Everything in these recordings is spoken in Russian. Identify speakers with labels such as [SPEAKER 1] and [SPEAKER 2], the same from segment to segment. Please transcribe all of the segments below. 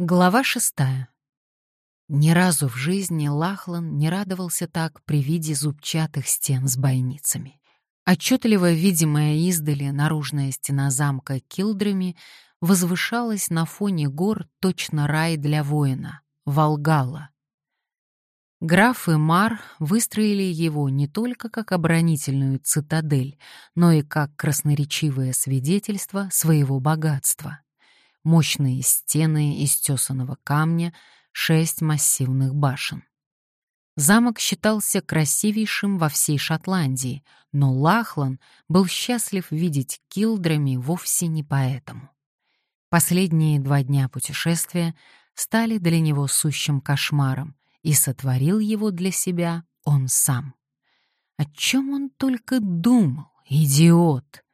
[SPEAKER 1] Глава шестая. Ни разу в жизни Лахлан не радовался так при виде зубчатых стен с бойницами. Отчетливо видимая издали наружная стена замка Килдрами возвышалась на фоне гор точно рай для воина — Волгала. Граф и Мар выстроили его не только как оборонительную цитадель, но и как красноречивое свидетельство своего богатства мощные стены из тесаного камня, шесть массивных башен. Замок считался красивейшим во всей Шотландии, но Лахлан был счастлив видеть Килдрами вовсе не поэтому. Последние два дня путешествия стали для него сущим кошмаром, и сотворил его для себя он сам. О чем он только думал, идиот!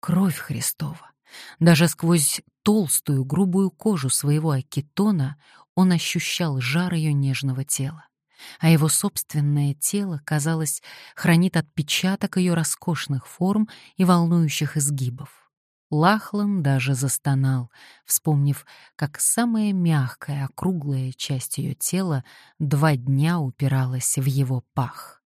[SPEAKER 1] Кровь Христова! Даже сквозь толстую, грубую кожу своего акетона он ощущал жар ее нежного тела. А его собственное тело, казалось, хранит отпечаток ее роскошных форм и волнующих изгибов. Лахлан даже застонал, вспомнив, как самая мягкая, округлая часть ее тела два дня упиралась в его пах.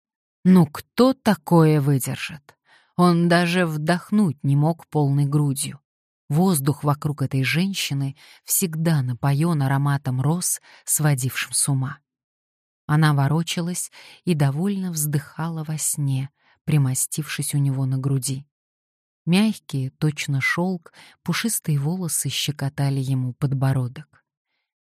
[SPEAKER 1] Ну кто такое выдержит? Он даже вдохнуть не мог полной грудью. Воздух вокруг этой женщины всегда напоен ароматом роз, сводившим с ума. Она ворочалась и довольно вздыхала во сне, примостившись у него на груди. Мягкие, точно шелк, пушистые волосы щекотали ему подбородок.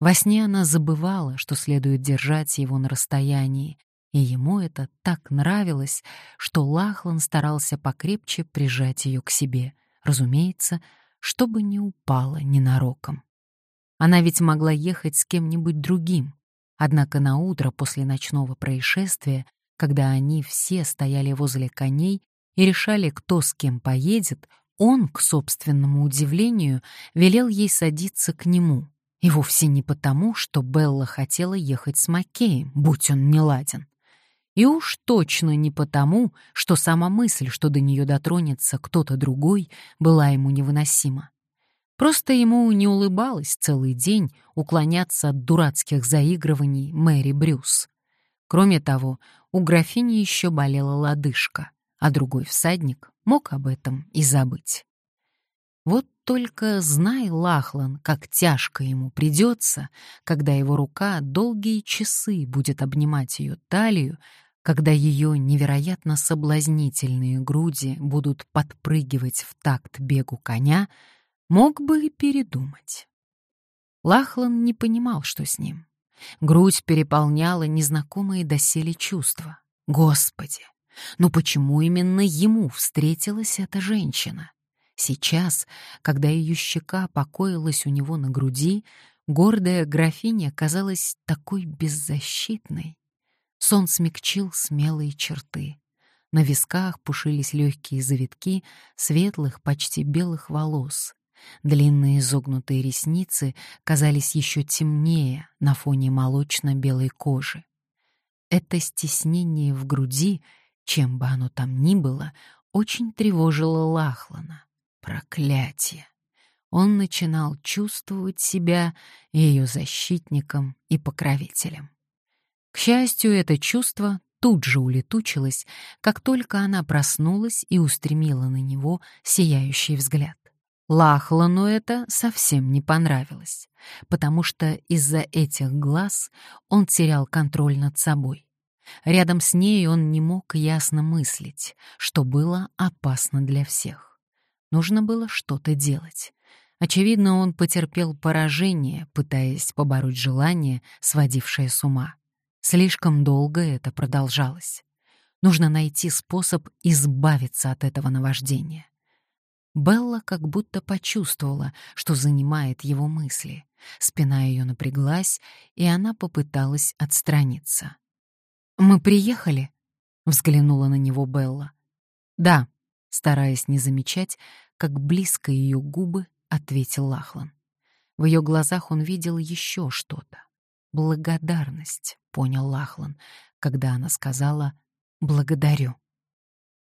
[SPEAKER 1] Во сне она забывала, что следует держать его на расстоянии, и ему это так нравилось, что Лахлан старался покрепче прижать ее к себе, разумеется, чтобы не упала ненароком. Она ведь могла ехать с кем-нибудь другим, однако на утро после ночного происшествия, когда они все стояли возле коней и решали, кто с кем поедет, он, к собственному удивлению, велел ей садиться к нему. И вовсе не потому, что Белла хотела ехать с Маккеем, будь он не ладен. И уж точно не потому, что сама мысль, что до нее дотронется кто-то другой, была ему невыносима. Просто ему не улыбалось целый день уклоняться от дурацких заигрываний Мэри Брюс. Кроме того, у графини еще болела лодыжка, а другой всадник мог об этом и забыть. Вот только знай, Лахлан, как тяжко ему придется, когда его рука долгие часы будет обнимать ее талию, когда ее невероятно соблазнительные груди будут подпрыгивать в такт бегу коня, мог бы и передумать. Лахлан не понимал, что с ним. Грудь переполняла незнакомые доселе чувства. Господи, ну почему именно ему встретилась эта женщина? Сейчас, когда ее щека покоилась у него на груди, гордая графиня казалась такой беззащитной. Сон смягчил смелые черты. На висках пушились легкие завитки светлых, почти белых волос. Длинные изогнутые ресницы казались еще темнее на фоне молочно-белой кожи. Это стеснение в груди, чем бы оно там ни было, очень тревожило Лахлана. Проклятие! Он начинал чувствовать себя ее защитником и покровителем. К счастью, это чувство тут же улетучилось, как только она проснулась и устремила на него сияющий взгляд. Лахлану это совсем не понравилось, потому что из-за этих глаз он терял контроль над собой. Рядом с ней он не мог ясно мыслить, что было опасно для всех. Нужно было что-то делать. Очевидно, он потерпел поражение, пытаясь побороть желание, сводившее с ума. Слишком долго это продолжалось. Нужно найти способ избавиться от этого наваждения. Белла как будто почувствовала, что занимает его мысли. Спина ее напряглась, и она попыталась отстраниться. «Мы приехали?» — взглянула на него Белла. «Да», — стараясь не замечать, как близко ее губы, ответил Лахлан. В ее глазах он видел еще что-то. Благодарность понял Лахлан, когда она сказала «благодарю».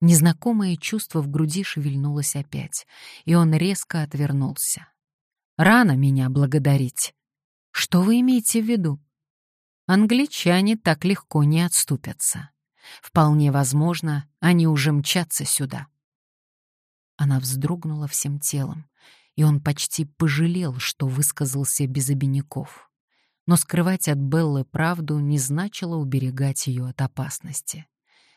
[SPEAKER 1] Незнакомое чувство в груди шевельнулось опять, и он резко отвернулся. «Рано меня благодарить». Что вы имеете в виду? Англичане так легко не отступятся. Вполне возможно, они уже мчатся сюда. Она вздрогнула всем телом, и он почти пожалел, что высказался без обиняков. Но скрывать от Беллы правду не значило уберегать ее от опасности.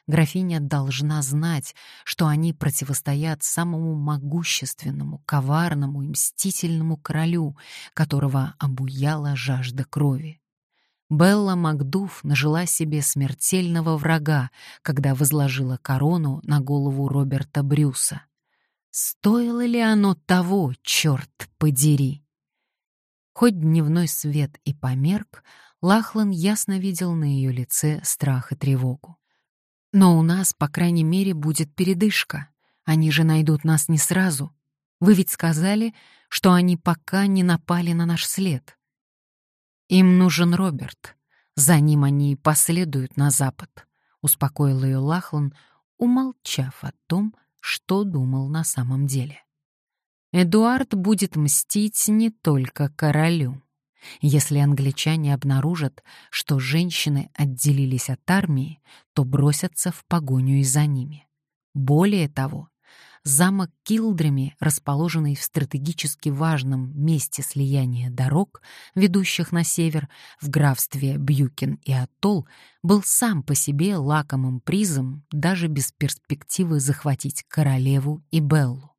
[SPEAKER 1] Графиня должна знать, что они противостоят самому могущественному, коварному и мстительному королю, которого обуяла жажда крови. Белла Макдуф нажила себе смертельного врага, когда возложила корону на голову Роберта Брюса. Стоило ли оно того, черт подери? Хоть дневной свет и померк, Лахлан ясно видел на ее лице страх и тревогу. Но у нас, по крайней мере, будет передышка. Они же найдут нас не сразу. Вы ведь сказали, что они пока не напали на наш след. Им нужен Роберт. За ним они последуют на запад, успокоил ее Лахлан, умолчав о том, что думал на самом деле. Эдуард будет мстить не только королю. Если англичане обнаружат, что женщины отделились от армии, то бросятся в погоню и за ними. Более того, замок Килдрами, расположенный в стратегически важном месте слияния дорог, ведущих на север, в графстве Бьюкин и Атолл, был сам по себе лакомым призом даже без перспективы захватить королеву и Беллу.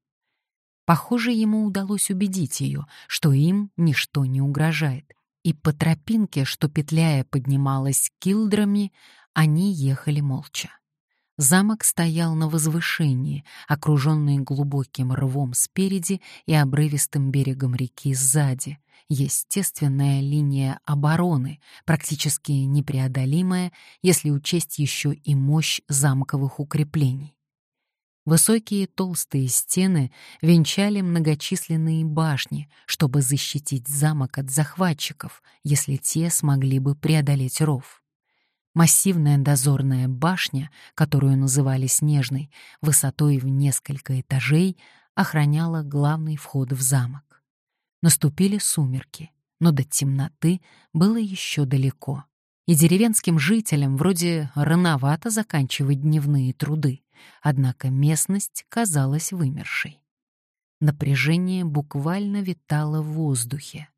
[SPEAKER 1] Похоже, ему удалось убедить ее, что им ничто не угрожает, и по тропинке, что петляя поднималась килдрами, они ехали молча. Замок стоял на возвышении, окруженный глубоким рвом спереди и обрывистым берегом реки сзади. Естественная линия обороны, практически непреодолимая, если учесть еще и мощь замковых укреплений. Высокие толстые стены венчали многочисленные башни, чтобы защитить замок от захватчиков, если те смогли бы преодолеть ров. Массивная дозорная башня, которую называли Снежной, высотой в несколько этажей, охраняла главный вход в замок. Наступили сумерки, но до темноты было еще далеко. И деревенским жителям вроде рановато заканчивать дневные труды, однако местность казалась вымершей. Напряжение буквально витало в воздухе.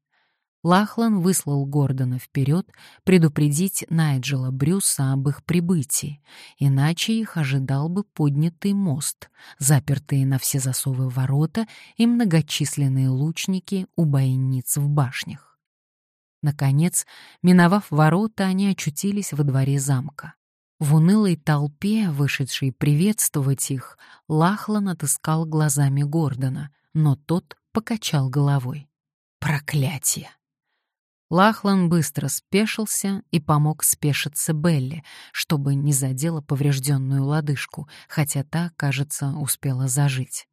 [SPEAKER 1] Лахлан выслал Гордона вперед предупредить Найджела Брюса об их прибытии, иначе их ожидал бы поднятый мост, запертые на все засовы ворота и многочисленные лучники у бойниц в башнях. Наконец, миновав ворота, они очутились во дворе замка. В унылой толпе, вышедшей приветствовать их, Лахлан отыскал глазами Гордона, но тот покачал головой. Проклятие! Лахлан быстро спешился и помог спешиться Белли, чтобы не задела поврежденную лодыжку, хотя та, кажется, успела зажить.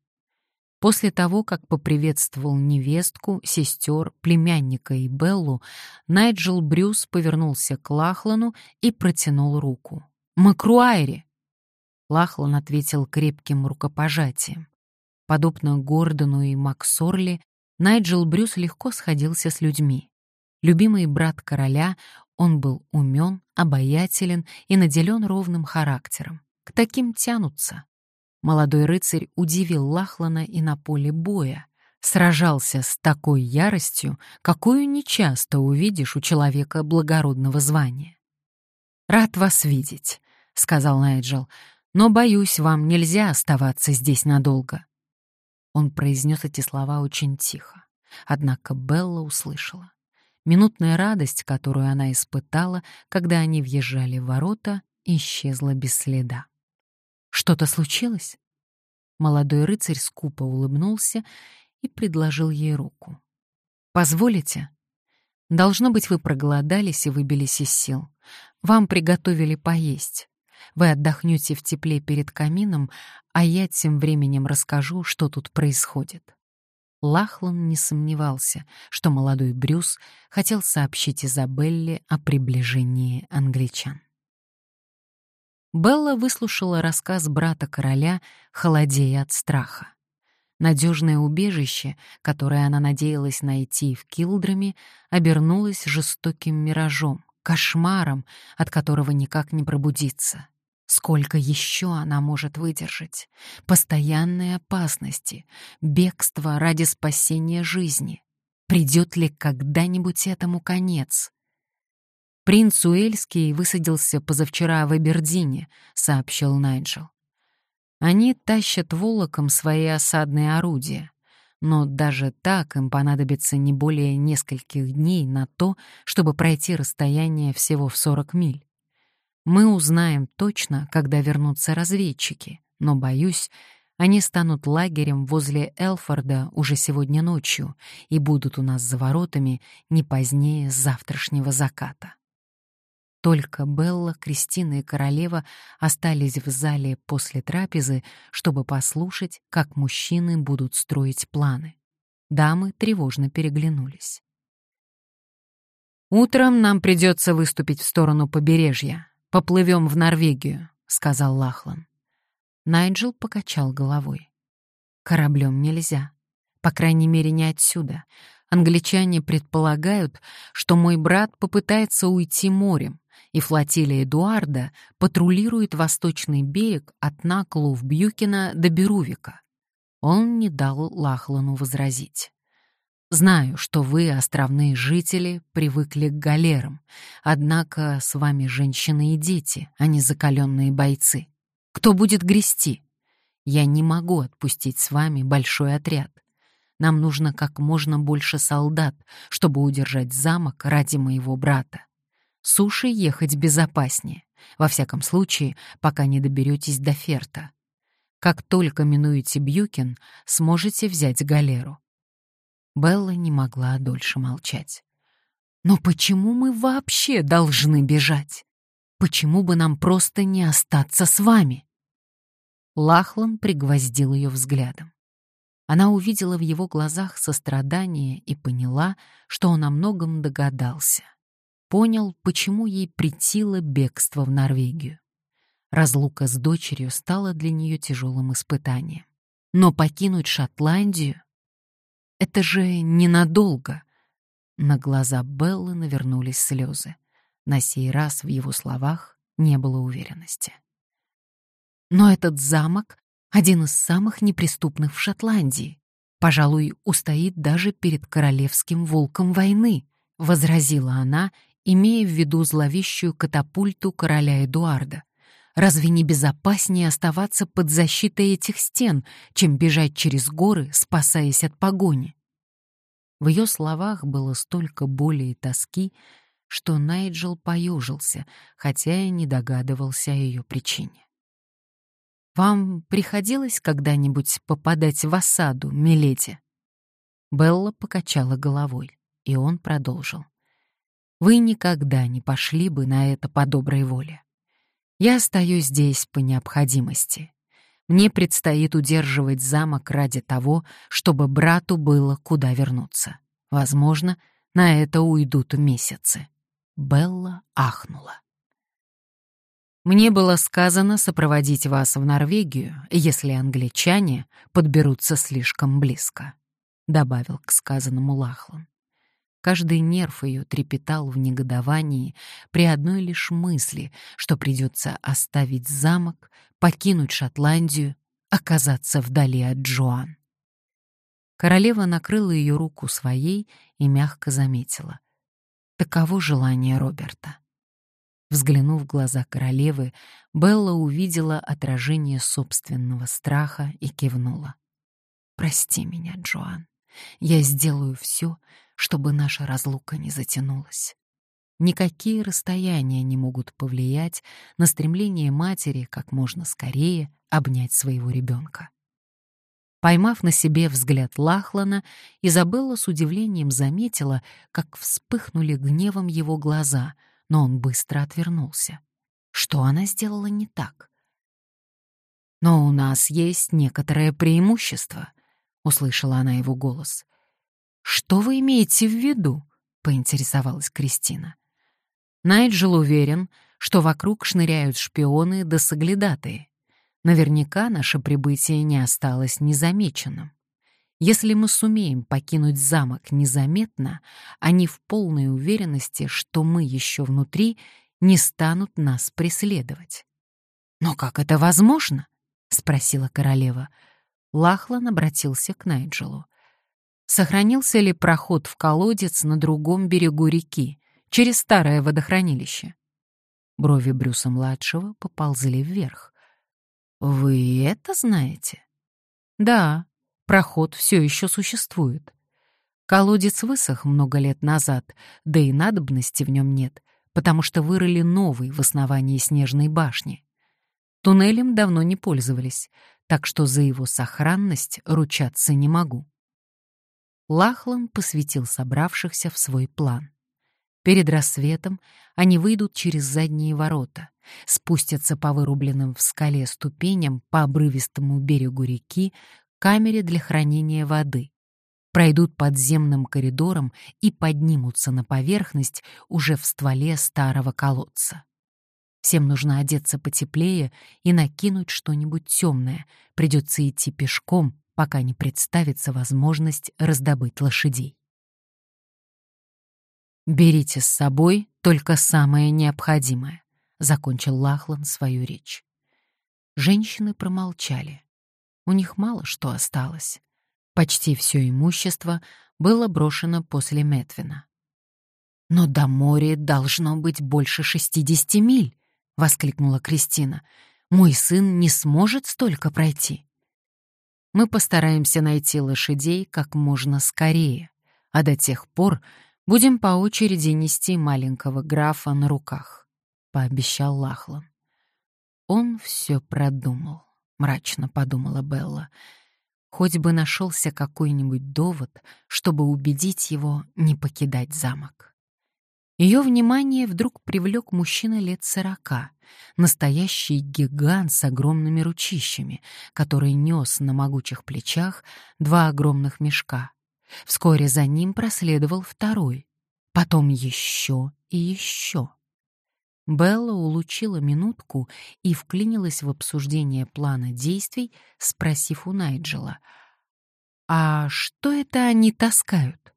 [SPEAKER 1] После того, как поприветствовал невестку, сестер, племянника и Беллу, Найджел Брюс повернулся к Лахлану и протянул руку. «Макруайри!» Лахлан ответил крепким рукопожатием. Подобно Гордону и Максорли, Найджел Брюс легко сходился с людьми. Любимый брат короля, он был умен, обаятелен и наделен ровным характером. К таким тянутся. Молодой рыцарь удивил Лахлана и на поле боя. Сражался с такой яростью, какую нечасто увидишь у человека благородного звания. «Рад вас видеть», — сказал Найджел, «но, боюсь, вам нельзя оставаться здесь надолго». Он произнес эти слова очень тихо, однако Белла услышала. Минутная радость, которую она испытала, когда они въезжали в ворота, исчезла без следа. «Что-то случилось?» Молодой рыцарь скупо улыбнулся и предложил ей руку. «Позволите?» «Должно быть, вы проголодались и выбились из сил. Вам приготовили поесть. Вы отдохнете в тепле перед камином, а я тем временем расскажу, что тут происходит». Лахлан не сомневался, что молодой Брюс хотел сообщить Изабелле о приближении англичан. Белла выслушала рассказ брата короля, холодея от страха. Надежное убежище, которое она надеялась найти в Килдраме, обернулось жестоким миражом, кошмаром, от которого никак не пробудиться. Сколько еще она может выдержать? Постоянные опасности, бегство ради спасения жизни. Придет ли когда-нибудь этому конец? «Принц Уэльский высадился позавчера в Эбердине», — сообщил Найджел. Они тащат волоком свои осадные орудия, но даже так им понадобится не более нескольких дней на то, чтобы пройти расстояние всего в 40 миль. Мы узнаем точно, когда вернутся разведчики, но, боюсь, они станут лагерем возле Элфорда уже сегодня ночью и будут у нас за воротами не позднее завтрашнего заката. Только Белла, Кристина и королева остались в зале после трапезы, чтобы послушать, как мужчины будут строить планы. Дамы тревожно переглянулись. «Утром нам придется выступить в сторону побережья. Поплывем в Норвегию», — сказал Лахлан. Найджел покачал головой. «Кораблем нельзя. По крайней мере, не отсюда. Англичане предполагают, что мой брат попытается уйти морем, и флотилия Эдуарда патрулирует восточный берег от Наклу Бьюкина до Берувика. Он не дал Лахлану возразить. Знаю, что вы, островные жители, привыкли к галерам, однако с вами женщины и дети, а не закаленные бойцы. Кто будет грести? Я не могу отпустить с вами большой отряд. Нам нужно как можно больше солдат, чтобы удержать замок ради моего брата. Суши ехать безопаснее, во всяком случае, пока не доберетесь до Ферта. Как только минуете Бьюкин, сможете взять галеру. Белла не могла дольше молчать. «Но почему мы вообще должны бежать? Почему бы нам просто не остаться с вами?» Лахлан пригвоздил ее взглядом. Она увидела в его глазах сострадание и поняла, что он о многом догадался понял, почему ей притило бегство в Норвегию. Разлука с дочерью стала для нее тяжелым испытанием. Но покинуть Шотландию — это же ненадолго. На глаза Беллы навернулись слезы. На сей раз в его словах не было уверенности. Но этот замок — один из самых неприступных в Шотландии. Пожалуй, устоит даже перед королевским волком войны, — возразила она имея в виду зловещую катапульту короля Эдуарда. Разве не безопаснее оставаться под защитой этих стен, чем бежать через горы, спасаясь от погони? В ее словах было столько боли и тоски, что Найджел поежился, хотя и не догадывался о ее причине. «Вам приходилось когда-нибудь попадать в осаду, миледи?» Белла покачала головой, и он продолжил вы никогда не пошли бы на это по доброй воле. Я остаюсь здесь по необходимости. Мне предстоит удерживать замок ради того, чтобы брату было куда вернуться. Возможно, на это уйдут месяцы. Белла ахнула. Мне было сказано сопроводить вас в Норвегию, если англичане подберутся слишком близко, добавил к сказанному Лахлан. Каждый нерв ее трепетал в негодовании при одной лишь мысли, что придется оставить замок, покинуть Шотландию, оказаться вдали от Джоан. Королева накрыла ее руку своей и мягко заметила. Таково желание Роберта. Взглянув в глаза королевы, Белла увидела отражение собственного страха и кивнула. «Прости меня, Джоан. Я сделаю все, чтобы наша разлука не затянулась. Никакие расстояния не могут повлиять на стремление матери как можно скорее обнять своего ребенка. Поймав на себе взгляд Лахлана, Изабелла с удивлением заметила, как вспыхнули гневом его глаза, но он быстро отвернулся. Что она сделала не так? «Но у нас есть некоторое преимущество», — услышала она его голос. «Что вы имеете в виду?» — поинтересовалась Кристина. Найджел уверен, что вокруг шныряют шпионы да соглядатые. Наверняка наше прибытие не осталось незамеченным. Если мы сумеем покинуть замок незаметно, они в полной уверенности, что мы еще внутри, не станут нас преследовать. «Но как это возможно?» — спросила королева. Лахлан обратился к Найджелу. Сохранился ли проход в колодец на другом берегу реки, через старое водохранилище? Брови Брюса-младшего поползли вверх. «Вы это знаете?» «Да, проход все еще существует. Колодец высох много лет назад, да и надобности в нем нет, потому что вырыли новый в основании снежной башни. Туннелем давно не пользовались, так что за его сохранность ручаться не могу. Лахлан посвятил собравшихся в свой план. Перед рассветом они выйдут через задние ворота, спустятся по вырубленным в скале ступеням по обрывистому берегу реки к камере для хранения воды, пройдут подземным коридором и поднимутся на поверхность уже в стволе старого колодца. Всем нужно одеться потеплее и накинуть что-нибудь темное. Придется идти пешком, пока не представится возможность раздобыть лошадей. «Берите с собой только самое необходимое», — закончил Лахлан свою речь. Женщины промолчали. У них мало что осталось. Почти все имущество было брошено после Метвина. «Но до моря должно быть больше шестидесяти миль», — воскликнула Кристина. «Мой сын не сможет столько пройти». Мы постараемся найти лошадей как можно скорее, а до тех пор Будем по очереди нести маленького графа на руках», — пообещал Лахлан. «Он все продумал», — мрачно подумала Белла. «Хоть бы нашелся какой-нибудь довод, чтобы убедить его не покидать замок». Ее внимание вдруг привлек мужчина лет сорока, настоящий гигант с огромными ручищами, который нес на могучих плечах два огромных мешка. Вскоре за ним проследовал второй, потом еще и еще. Белла улучила минутку и вклинилась в обсуждение плана действий, спросив у Найджела, «А что это они таскают?»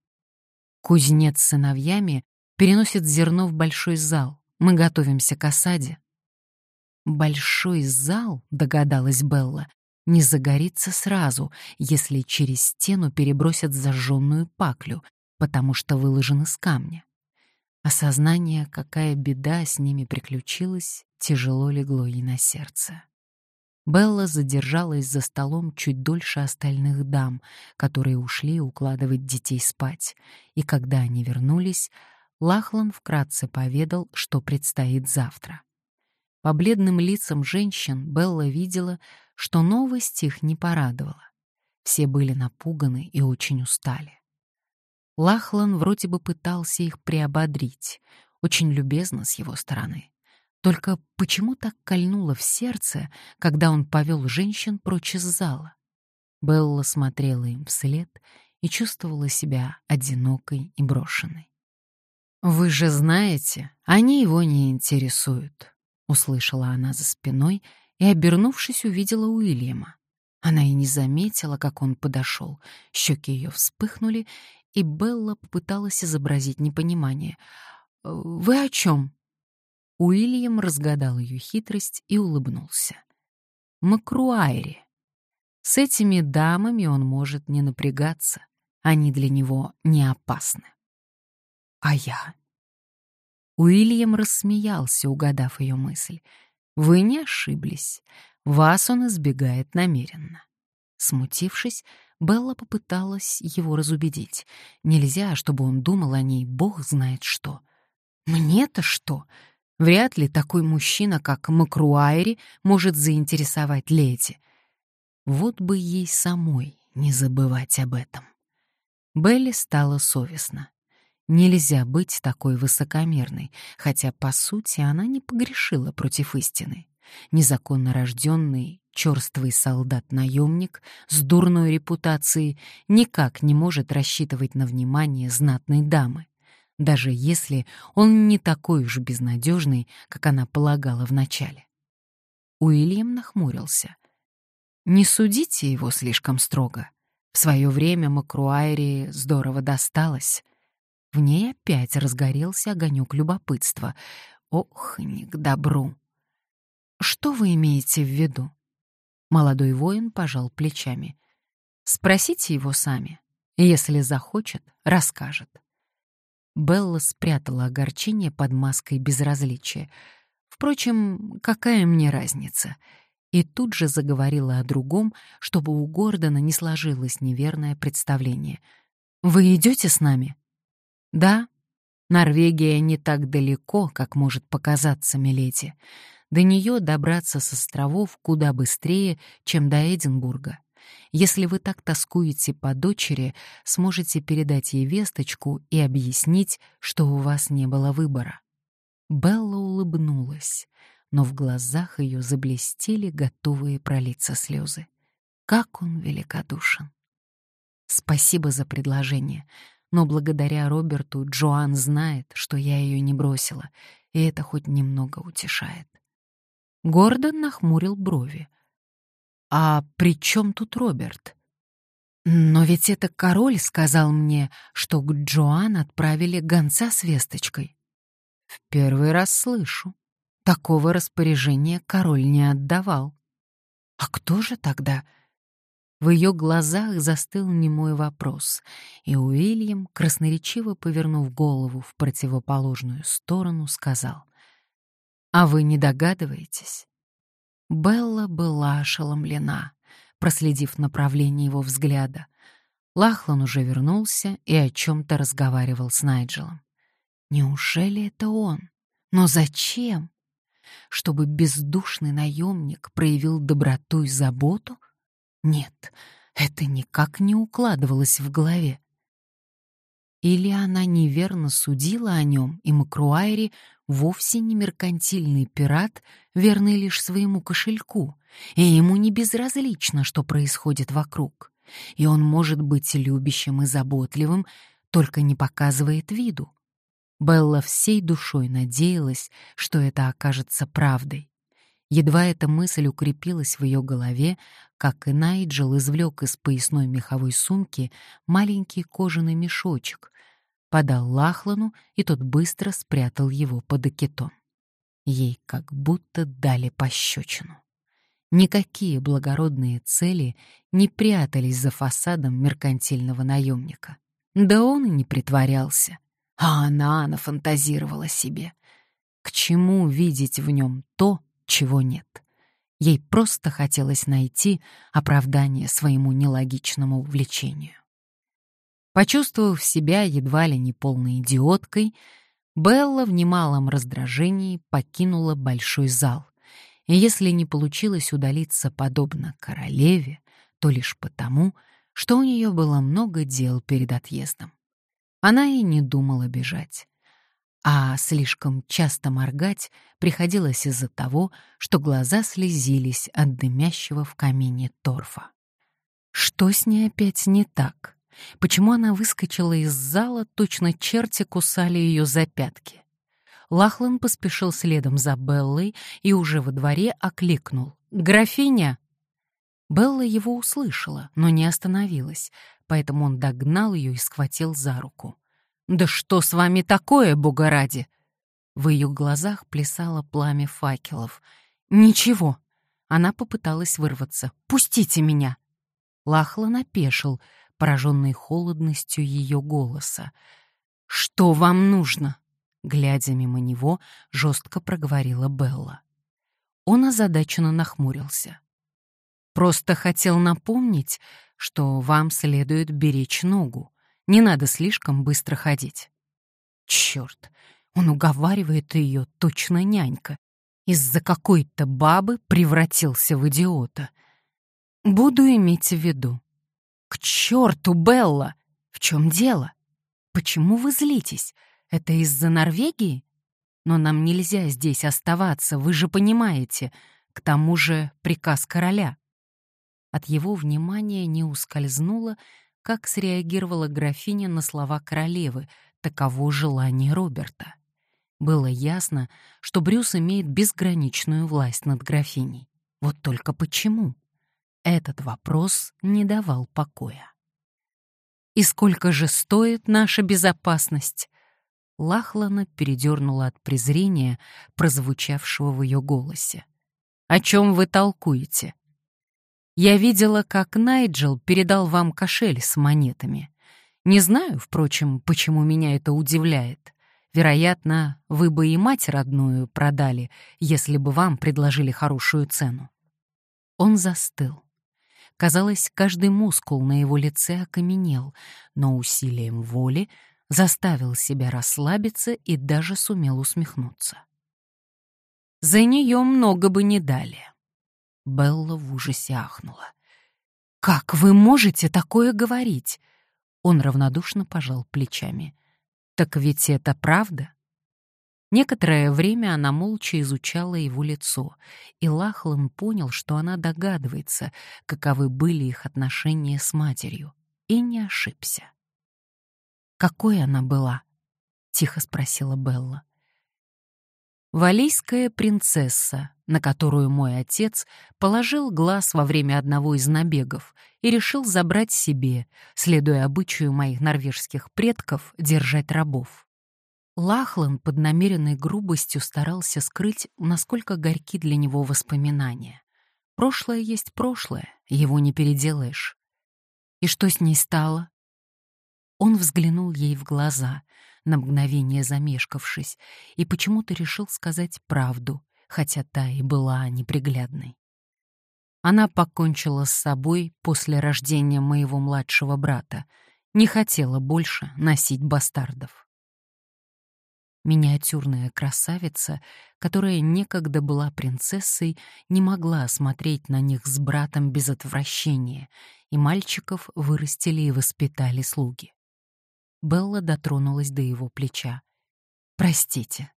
[SPEAKER 1] Кузнец с сыновьями переносит зерно в большой зал. Мы готовимся к осаде. «Большой зал», — догадалась Белла, не загорится сразу, если через стену перебросят зажженную паклю, потому что выложен из камня. Осознание, какая беда с ними приключилась, тяжело легло ей на сердце. Белла задержалась за столом чуть дольше остальных дам, которые ушли укладывать детей спать, и когда они вернулись, Лахлан вкратце поведал, что предстоит завтра. По бледным лицам женщин Белла видела, что новость их не порадовала. Все были напуганы и очень устали. Лахлан вроде бы пытался их приободрить, очень любезно с его стороны. Только почему так кольнуло в сердце, когда он повел женщин прочь из зала? Белла смотрела им вслед и чувствовала себя одинокой и брошенной. «Вы же знаете, они его не интересуют», — услышала она за спиной и, обернувшись, увидела Уильяма. Она и не заметила, как он подошел. Щеки ее вспыхнули, и Белла попыталась изобразить непонимание. «Вы о чем?» Уильям разгадал ее хитрость и улыбнулся. «Макруайри. С этими дамами он может не напрягаться. Они для него не опасны». «А я?» Уильям рассмеялся, угадав ее мысль. «Вы не ошиблись. Вас он избегает намеренно». Смутившись, Белла попыталась его разубедить. Нельзя, чтобы он думал о ней, бог знает что. «Мне-то что? Вряд ли такой мужчина, как Макруайри, может заинтересовать леди. Вот бы ей самой не забывать об этом». Белле стало совестно. Нельзя быть такой высокомерной, хотя, по сути, она не погрешила против истины. Незаконно рожденный, черствый солдат-наемник с дурной репутацией никак не может рассчитывать на внимание знатной дамы, даже если он не такой уж безнадежный, как она полагала вначале. Уильям нахмурился. «Не судите его слишком строго. В свое время Макруайре здорово досталось. В ней опять разгорелся огонек любопытства. Ох, не к добру. Что вы имеете в виду? Молодой воин пожал плечами. Спросите его сами. Если захочет, расскажет. Белла спрятала огорчение под маской безразличия. Впрочем, какая мне разница? И тут же заговорила о другом, чтобы у Гордона не сложилось неверное представление. «Вы идете с нами?» «Да. Норвегия не так далеко, как может показаться Милети. До нее добраться с островов куда быстрее, чем до Эдинбурга. Если вы так тоскуете по дочери, сможете передать ей весточку и объяснить, что у вас не было выбора». Белла улыбнулась, но в глазах ее заблестели готовые пролиться слезы. Как он великодушен! Спасибо за предложение, но благодаря Роберту Джоан знает, что я ее не бросила, и это хоть немного утешает. Гордон нахмурил брови. «А при чем тут Роберт?» «Но ведь это король сказал мне, что к Джоан отправили гонца с весточкой». «В первый раз слышу. Такого распоряжения король не отдавал». «А кто же тогда?» В ее глазах застыл немой вопрос, и Уильям, красноречиво повернув голову в противоположную сторону, сказал, «А вы не догадываетесь?» Белла была ошеломлена, проследив направление его взгляда. Лахлан уже вернулся и о чем-то разговаривал с Найджелом. Неужели это он? Но зачем? Чтобы бездушный наемник проявил доброту и заботу? Нет, это никак не укладывалось в голове. Или она неверно судила о нем, и Макруайри вовсе не меркантильный пират, верный лишь своему кошельку, и ему не безразлично, что происходит вокруг. И он может быть любящим и заботливым, только не показывает виду. Белла всей душой надеялась, что это окажется правдой. Едва эта мысль укрепилась в ее голове, как и Найджел извлек из поясной меховой сумки маленький кожаный мешочек, подал Лахлану, и тот быстро спрятал его под акетон. Ей как будто дали пощечину. Никакие благородные цели не прятались за фасадом меркантильного наемника. Да он и не притворялся. А она нафантазировала себе. К чему видеть в нем то, чего нет? Ей просто хотелось найти оправдание своему нелогичному увлечению. Почувствовав себя едва ли не полной идиоткой, Белла в немалом раздражении покинула большой зал. И если не получилось удалиться подобно королеве, то лишь потому, что у нее было много дел перед отъездом. Она и не думала бежать. А слишком часто моргать приходилось из-за того, что глаза слезились от дымящего в камине торфа. Что с ней опять не так? Почему она выскочила из зала, точно черти кусали ее за пятки? Лахлан поспешил следом за Беллой и уже во дворе окликнул. «Графиня!» Белла его услышала, но не остановилась, поэтому он догнал ее и схватил за руку. «Да что с вами такое, бога ради?» В ее глазах плясало пламя факелов. «Ничего!» Она попыталась вырваться. «Пустите меня!» Лахлан опешил, пораженный холодностью ее голоса. «Что вам нужно?» Глядя мимо него, жестко проговорила Белла. Он озадаченно нахмурился. «Просто хотел напомнить, что вам следует беречь ногу. Не надо слишком быстро ходить». Черт, он уговаривает ее, точно нянька. Из-за какой-то бабы превратился в идиота. Буду иметь в виду. «К черту, Белла! В чем дело? Почему вы злитесь? Это из-за Норвегии? Но нам нельзя здесь оставаться, вы же понимаете. К тому же приказ короля». От его внимания не ускользнуло, как среагировала графиня на слова королевы, таково желание Роберта. Было ясно, что Брюс имеет безграничную власть над графиней. Вот только почему? Этот вопрос не давал покоя. И сколько же стоит наша безопасность? Лахлана передернула от презрения, прозвучавшего в ее голосе. «О чем вы толкуете?» «Я видела, как Найджел передал вам кошель с монетами. Не знаю, впрочем, почему меня это удивляет. Вероятно, вы бы и мать родную продали, если бы вам предложили хорошую цену». Он застыл. Казалось, каждый мускул на его лице окаменел, но усилием воли заставил себя расслабиться и даже сумел усмехнуться. За нее много бы не дали. Белла в ужасе ахнула. «Как вы можете такое говорить?» Он равнодушно пожал плечами. «Так ведь это правда?» Некоторое время она молча изучала его лицо, и Лахлан понял, что она догадывается, каковы были их отношения с матерью, и не ошибся. «Какой она была?» — тихо спросила Белла. Валийская принцесса, на которую мой отец положил глаз во время одного из набегов и решил забрать себе, следуя обычаю моих норвежских предков держать рабов. Лахлан под намеренной грубостью старался скрыть, насколько горьки для него воспоминания. Прошлое есть прошлое, его не переделаешь. И что с ней стало? Он взглянул ей в глаза, на мгновение замешкавшись, и почему-то решил сказать правду, хотя та и была неприглядной. Она покончила с собой после рождения моего младшего брата, не хотела больше носить бастардов. Миниатюрная красавица, которая некогда была принцессой, не могла смотреть на них с братом без отвращения, и мальчиков вырастили и воспитали слуги. Белла дотронулась до его плеча. «Простите».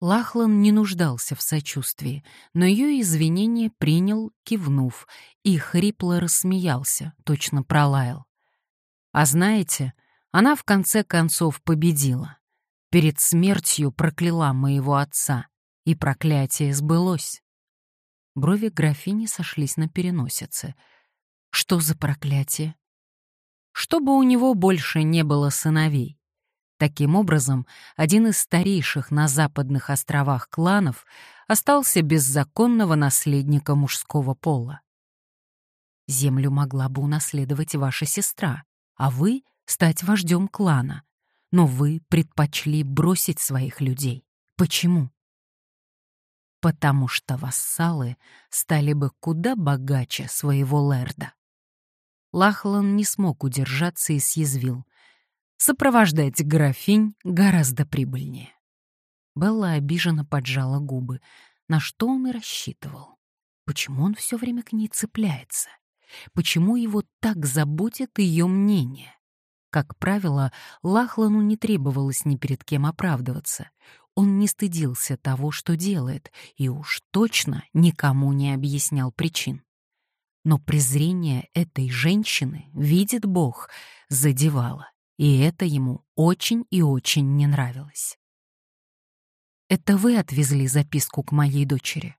[SPEAKER 1] Лахлан не нуждался в сочувствии, но ее извинение принял, кивнув, и хрипло рассмеялся, точно пролаял. «А знаете, она в конце концов победила. Перед смертью прокляла моего отца, и проклятие сбылось». Брови графини сошлись на переносице. «Что за проклятие?» Чтобы у него больше не было сыновей. Таким образом, один из старейших на западных островах кланов остался без законного наследника мужского пола. Землю могла бы унаследовать ваша сестра, а вы — стать вождем клана. Но вы предпочли бросить своих людей. Почему? Потому что вассалы стали бы куда богаче своего лэрда. Лахлан не смог удержаться и съязвил. Сопровождать графинь гораздо прибыльнее. Белла обиженно поджала губы. На что он и рассчитывал? Почему он все время к ней цепляется? Почему его так заботит ее мнение? Как правило, Лахлану не требовалось ни перед кем оправдываться. Он не стыдился того, что делает, и уж точно никому не объяснял причин. Но презрение этой женщины, видит Бог, задевало, и это ему очень и очень не нравилось. «Это вы отвезли записку к моей дочери?»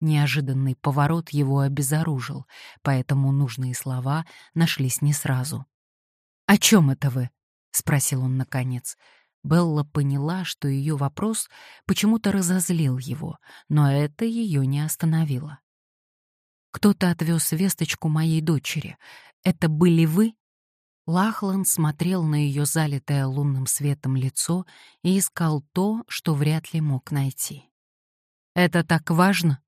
[SPEAKER 1] Неожиданный поворот его обезоружил, поэтому нужные слова нашлись не сразу. «О чем это вы?» — спросил он наконец. Белла поняла, что ее вопрос почему-то разозлил его, но это ее не остановило. Кто-то отвез весточку моей дочери. Это были вы?» Лахлан смотрел на ее залитое лунным светом лицо и искал то, что вряд ли мог найти. «Это так важно?»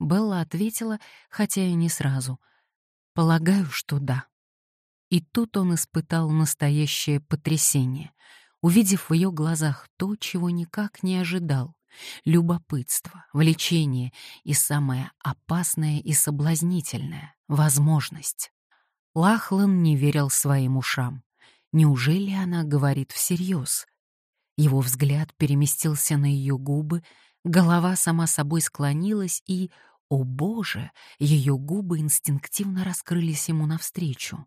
[SPEAKER 1] Белла ответила, хотя и не сразу. «Полагаю, что да». И тут он испытал настоящее потрясение, увидев в ее глазах то, чего никак не ожидал любопытство, влечение и самое опасное и соблазнительное — возможность. Лахлан не верил своим ушам. Неужели она говорит всерьез? Его взгляд переместился на ее губы, голова сама собой склонилась и, о боже, ее губы инстинктивно раскрылись ему навстречу.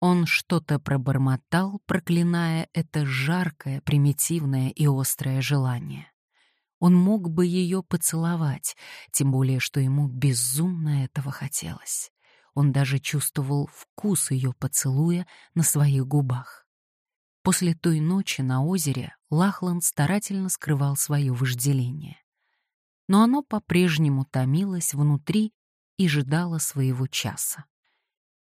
[SPEAKER 1] Он что-то пробормотал, проклиная это жаркое, примитивное и острое желание. Он мог бы ее поцеловать, тем более, что ему безумно этого хотелось. Он даже чувствовал вкус ее поцелуя на своих губах. После той ночи на озере Лахлан старательно скрывал свое вожделение. Но оно по-прежнему томилось внутри и ждало своего часа.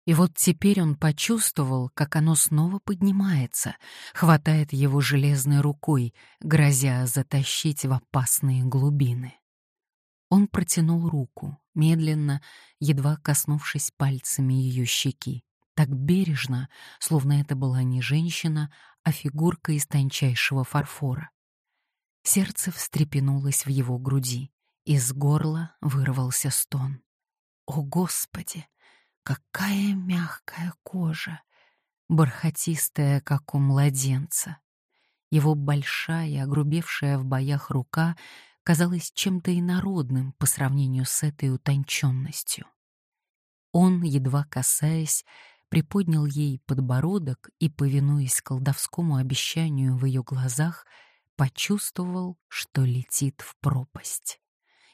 [SPEAKER 1] И вот теперь он почувствовал, как оно снова поднимается, хватает его железной рукой, грозя затащить в опасные глубины. Он протянул руку, медленно, едва коснувшись пальцами ее щеки, так бережно, словно это была не женщина, а фигурка из тончайшего фарфора. Сердце встрепенулось в его груди, из горла вырвался стон. «О, Господи! Какая мягкая кожа, бархатистая, как у младенца. Его большая, огрубевшая в боях рука казалась чем-то инородным по сравнению с этой утонченностью. Он, едва касаясь, приподнял ей подбородок и, повинуясь колдовскому обещанию в ее глазах, почувствовал, что летит в пропасть.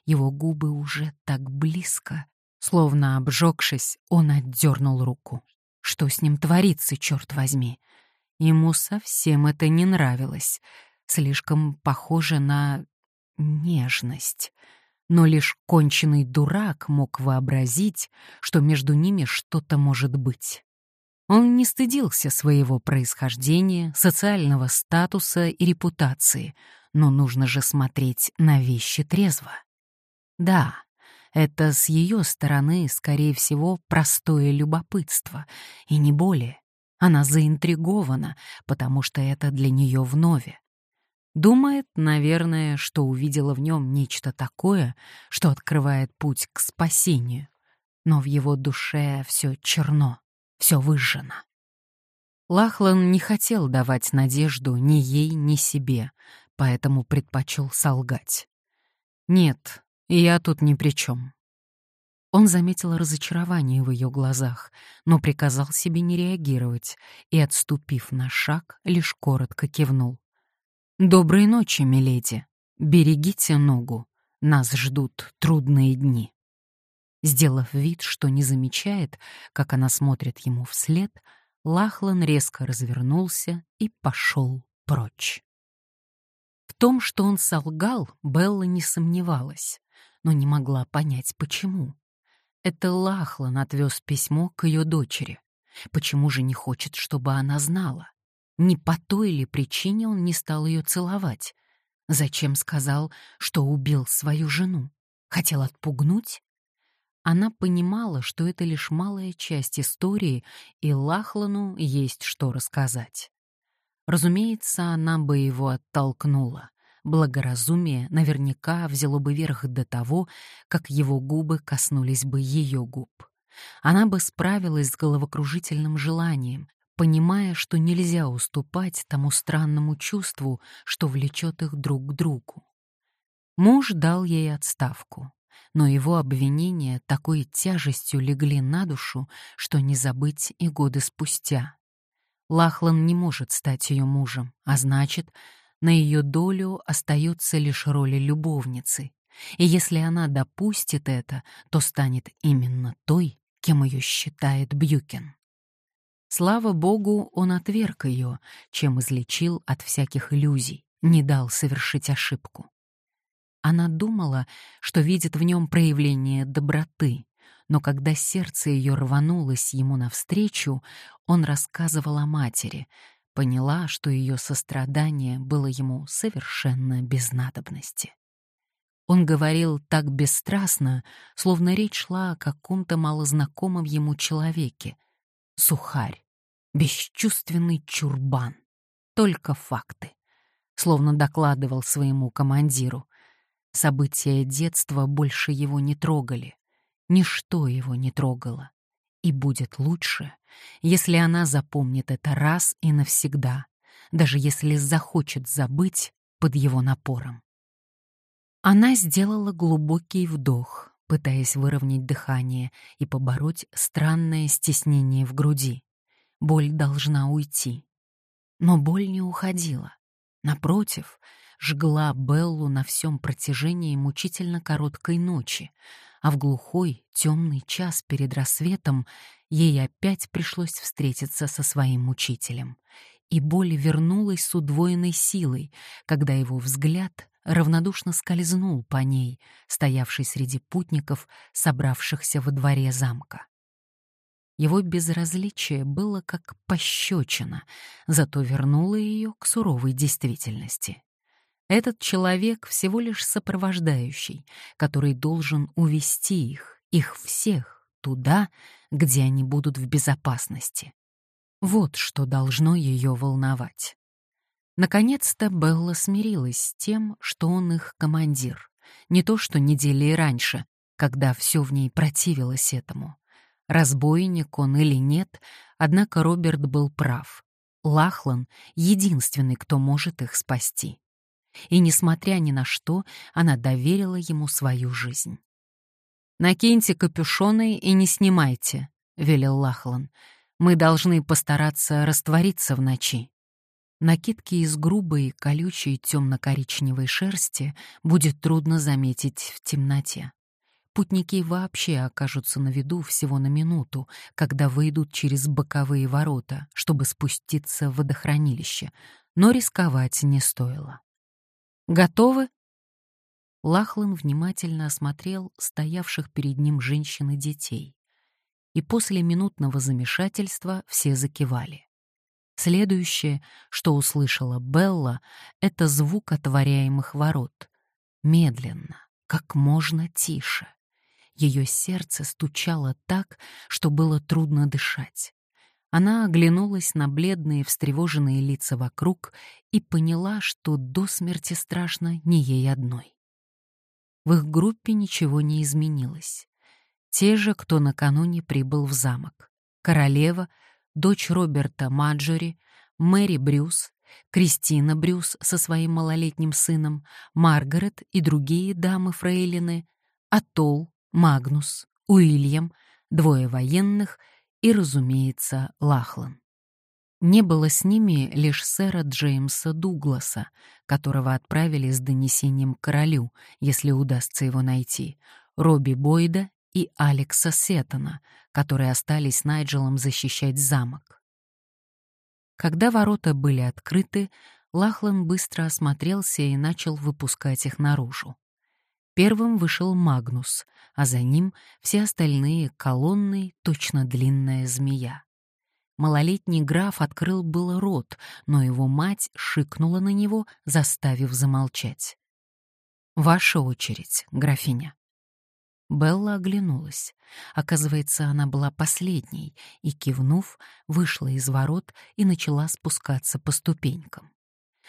[SPEAKER 1] Его губы уже так близко, Словно обжегшись, он отдернул руку. Что с ним творится, черт возьми? Ему совсем это не нравилось. Слишком похоже на нежность. Но лишь конченый дурак мог вообразить, что между ними что-то может быть. Он не стыдился своего происхождения, социального статуса и репутации, но нужно же смотреть на вещи трезво. Да, это с ее стороны, скорее всего, простое любопытство, и не более. Она заинтригована, потому что это для нее вновь. Думает, наверное, что увидела в нем нечто такое, что открывает путь к спасению. Но в его душе все черно, все выжжено. Лахлан не хотел давать надежду ни ей, ни себе, поэтому предпочел солгать. «Нет, я тут ни при чем. Он заметил разочарование в ее глазах, но приказал себе не реагировать и, отступив на шаг, лишь коротко кивнул. «Доброй ночи, миледи. Берегите ногу. Нас ждут трудные дни». Сделав вид, что не замечает, как она смотрит ему вслед, Лахлан резко развернулся и пошел прочь. В том, что он солгал, Белла не сомневалась но не могла понять, почему. Это Лахлан отвез письмо к ее дочери. Почему же не хочет, чтобы она знала? Не по той ли причине он не стал ее целовать? Зачем сказал, что убил свою жену? Хотел отпугнуть? Она понимала, что это лишь малая часть истории, и Лахлану есть что рассказать. Разумеется, она бы его оттолкнула. Благоразумие наверняка взяло бы верх до того, как его губы коснулись бы ее губ. Она бы справилась с головокружительным желанием, понимая, что нельзя уступать тому странному чувству, что влечет их друг к другу. Муж дал ей отставку, но его обвинения такой тяжестью легли на душу, что не забыть и годы спустя. Лахлан не может стать ее мужем, а значит, на ее долю остается лишь роль любовницы, и если она допустит это, то станет именно той, кем ее считает Бьюкин. Слава богу, он отверг ее, чем излечил от всяких иллюзий, не дал совершить ошибку. Она думала, что видит в нем проявление доброты, но когда сердце ее рванулось ему навстречу, он рассказывал о матери, поняла, что ее сострадание было ему совершенно без надобности. Он говорил так бесстрастно, словно речь шла о каком-то малознакомом ему человеке. Сухарь, бесчувственный чурбан, только факты. Словно докладывал своему командиру. События детства больше его не трогали. Ничто его не трогало. И будет лучше, если она запомнит это раз и навсегда, даже если захочет забыть под его напором. Она сделала глубокий вдох, пытаясь выровнять дыхание и побороть странное стеснение в груди. Боль должна уйти. Но боль не уходила. Напротив, жгла Беллу на всем протяжении мучительно короткой ночи, а в глухой, темный час перед рассветом ей опять пришлось встретиться со своим мучителем. И боль вернулась с удвоенной силой, когда его взгляд равнодушно скользнул по ней, стоявшей среди путников, собравшихся во дворе замка. Его безразличие было как пощечина, зато вернуло ее к суровой действительности. Этот человек всего лишь сопровождающий, который должен увести их, их всех, туда, где они будут в безопасности. Вот что должно ее волновать. Наконец-то Белла смирилась с тем, что он их командир. Не то что недели раньше, когда все в ней противилось этому. Разбойник он или нет, однако Роберт был прав. Лахлан — единственный, кто может их спасти. И, несмотря ни на что, она доверила ему свою жизнь. «Накиньте капюшоны и не снимайте», — велел Лахлан. «Мы должны постараться раствориться в ночи». Накидки из грубой, колючей темно-коричневой шерсти будет трудно заметить в темноте. Путники вообще окажутся на виду всего на минуту, когда выйдут через боковые ворота, чтобы спуститься в водохранилище, но рисковать не стоило. «Готовы?» Лахлан внимательно осмотрел стоявших перед ним женщин и детей. И после минутного замешательства все закивали. Следующее, что услышала Белла, это звук отворяемых ворот. Медленно, как можно тише. Ее сердце стучало так, что было трудно дышать. Она оглянулась на бледные, встревоженные лица вокруг и поняла, что до смерти страшно не ей одной. В их группе ничего не изменилось. Те же, кто накануне прибыл в замок. Королева — дочь Роберта Маджори, Мэри Брюс, Кристина Брюс со своим малолетним сыном, Маргарет и другие дамы-фрейлины, Атол, Магнус, Уильям, двое военных и, разумеется, Лахлан. Не было с ними лишь сэра Джеймса Дугласа, которого отправили с донесением королю, если удастся его найти, Робби Бойда и Алекса Сеттона, которые остались с Найджелом защищать замок. Когда ворота были открыты, Лахлан быстро осмотрелся и начал выпускать их наружу. Первым вышел Магнус, а за ним все остальные колонны, точно длинная змея. Малолетний граф открыл было рот, но его мать шикнула на него, заставив замолчать. «Ваша очередь, графиня». Белла оглянулась. Оказывается, она была последней, и, кивнув, вышла из ворот и начала спускаться по ступенькам.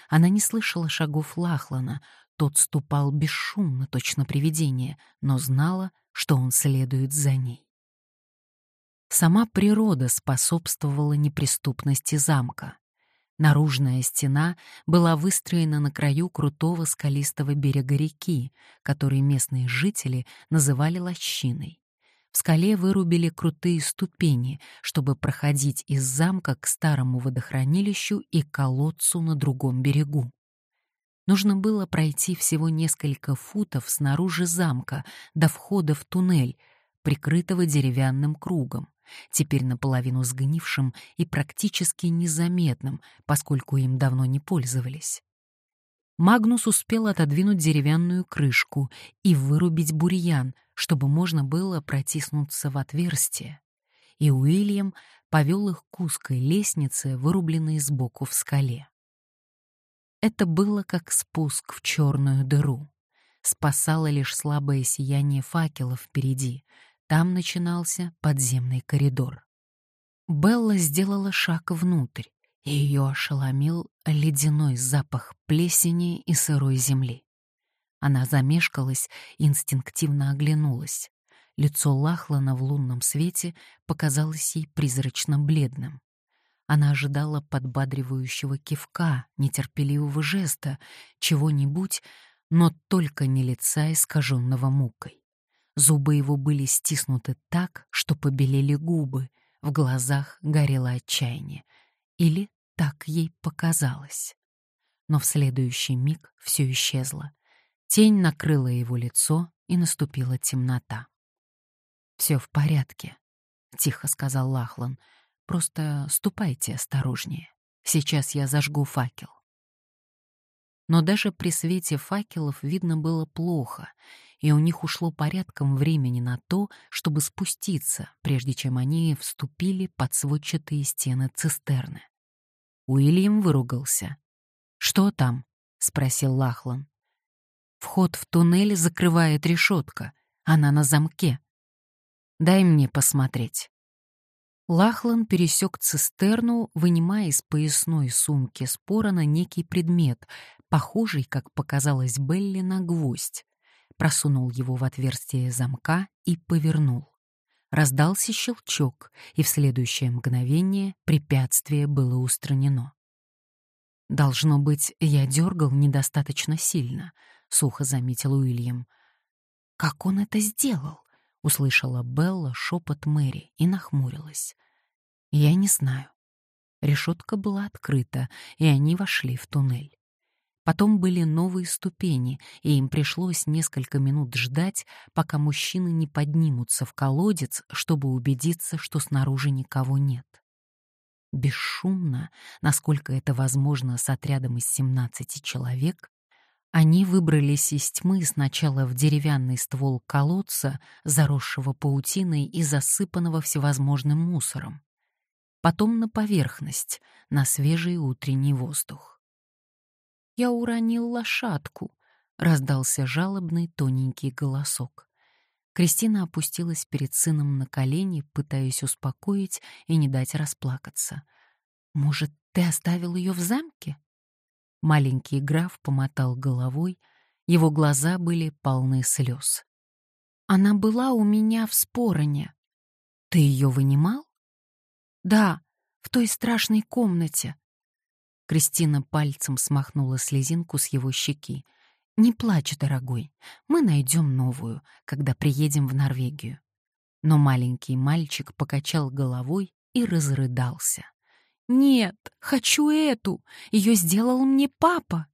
[SPEAKER 1] Она не слышала шагов Лахлана, тот ступал бесшумно, точно привидение, но знала, что он следует за ней. Сама природа способствовала неприступности замка. Наружная стена была выстроена на краю крутого скалистого берега реки, который местные жители называли лощиной. В скале вырубили крутые ступени, чтобы проходить из замка к старому водохранилищу и колодцу на другом берегу. Нужно было пройти всего несколько футов снаружи замка до входа в туннель, прикрытого деревянным кругом теперь наполовину сгнившим и практически незаметным, поскольку им давно не пользовались. Магнус успел отодвинуть деревянную крышку и вырубить бурьян, чтобы можно было протиснуться в отверстие. И Уильям повел их к узкой лестнице, вырубленной сбоку в скале. Это было как спуск в черную дыру. Спасало лишь слабое сияние факелов впереди, там начинался подземный коридор. Белла сделала шаг внутрь, и ее ошеломил ледяной запах плесени и сырой земли. Она замешкалась, инстинктивно оглянулась. Лицо Лахлана в лунном свете показалось ей призрачно бледным. Она ожидала подбадривающего кивка, нетерпеливого жеста, чего-нибудь, но только не лица, искаженного мукой. Зубы его были стиснуты так, что побелели губы, в глазах горело отчаяние. Или так ей показалось. Но в следующий миг все исчезло. Тень накрыла его лицо, и наступила темнота. Все в порядке», — тихо сказал Лахлан. «Просто ступайте осторожнее. Сейчас я зажгу факел». Но даже при свете факелов видно было плохо, и у них ушло порядком времени на то, чтобы спуститься, прежде чем они вступили под сводчатые стены цистерны. Уильям выругался. «Что там?» — спросил Лахлан. «Вход в туннель закрывает решетка. Она на замке. Дай мне посмотреть». Лахлан пересек цистерну, вынимая из поясной сумки спорона некий предмет, похожий, как показалось Белли, на гвоздь. Просунул его в отверстие замка и повернул. Раздался щелчок, и в следующее мгновение препятствие было устранено. «Должно быть, я дергал недостаточно сильно», — сухо заметил Уильям. «Как он это сделал?» — услышала Белла шепот Мэри и нахмурилась. «Я не знаю». Решетка была открыта, и они вошли в туннель. Потом были новые ступени, и им пришлось несколько минут ждать, пока мужчины не поднимутся в колодец, чтобы убедиться, что снаружи никого нет. Бесшумно, насколько это возможно с отрядом из 17 человек, они выбрались из тьмы сначала в деревянный ствол колодца, заросшего паутиной и засыпанного всевозможным мусором, потом на поверхность, на свежий утренний воздух. Я уронил лошадку», — раздался жалобный тоненький голосок. Кристина опустилась перед сыном на колени, пытаясь успокоить и не дать расплакаться. «Может, ты оставил ее в замке?» Маленький граф помотал головой, его глаза были полны слез. «Она была у меня в спороне. Ты ее вынимал?» «Да, в той страшной комнате. Кристина пальцем смахнула слезинку с его щеки. «Не плачь, дорогой, мы найдем новую, когда приедем в Норвегию». Но маленький мальчик покачал головой и разрыдался. «Нет, хочу эту! Ее сделал мне папа!»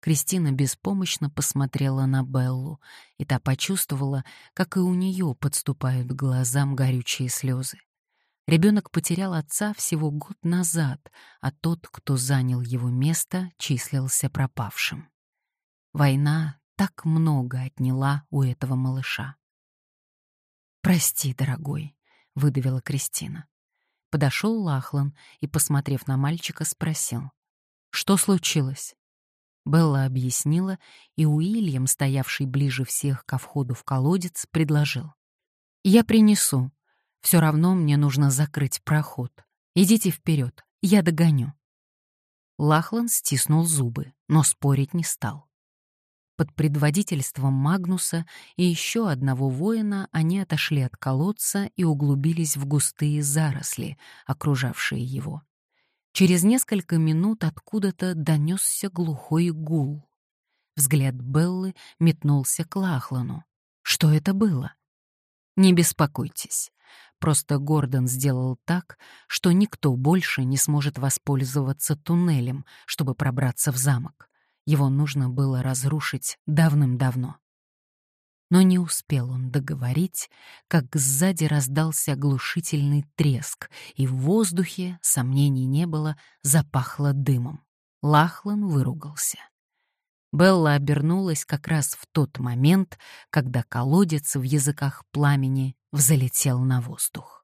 [SPEAKER 1] Кристина беспомощно посмотрела на Беллу, и та почувствовала, как и у нее подступают к глазам горючие слезы. Ребенок потерял отца всего год назад, а тот, кто занял его место, числился пропавшим. Война так много отняла у этого малыша. «Прости, дорогой», — выдавила Кристина. Подошел Лахлан и, посмотрев на мальчика, спросил. «Что случилось?» Белла объяснила, и Уильям, стоявший ближе всех ко входу в колодец, предложил. «Я принесу. Все равно мне нужно закрыть проход. Идите вперед, я догоню. Лахлан стиснул зубы, но спорить не стал. Под предводительством Магнуса и еще одного воина они отошли от колодца и углубились в густые заросли, окружавшие его. Через несколько минут откуда-то донесся глухой гул. Взгляд Беллы метнулся к Лахлану. Что это было? Не беспокойтесь. Просто Гордон сделал так, что никто больше не сможет воспользоваться туннелем, чтобы пробраться в замок. Его нужно было разрушить давным-давно. Но не успел он договорить, как сзади раздался оглушительный треск, и в воздухе, сомнений не было, запахло дымом. Лахлан выругался. Белла обернулась как раз в тот момент, когда колодец в языках пламени взлетел на воздух.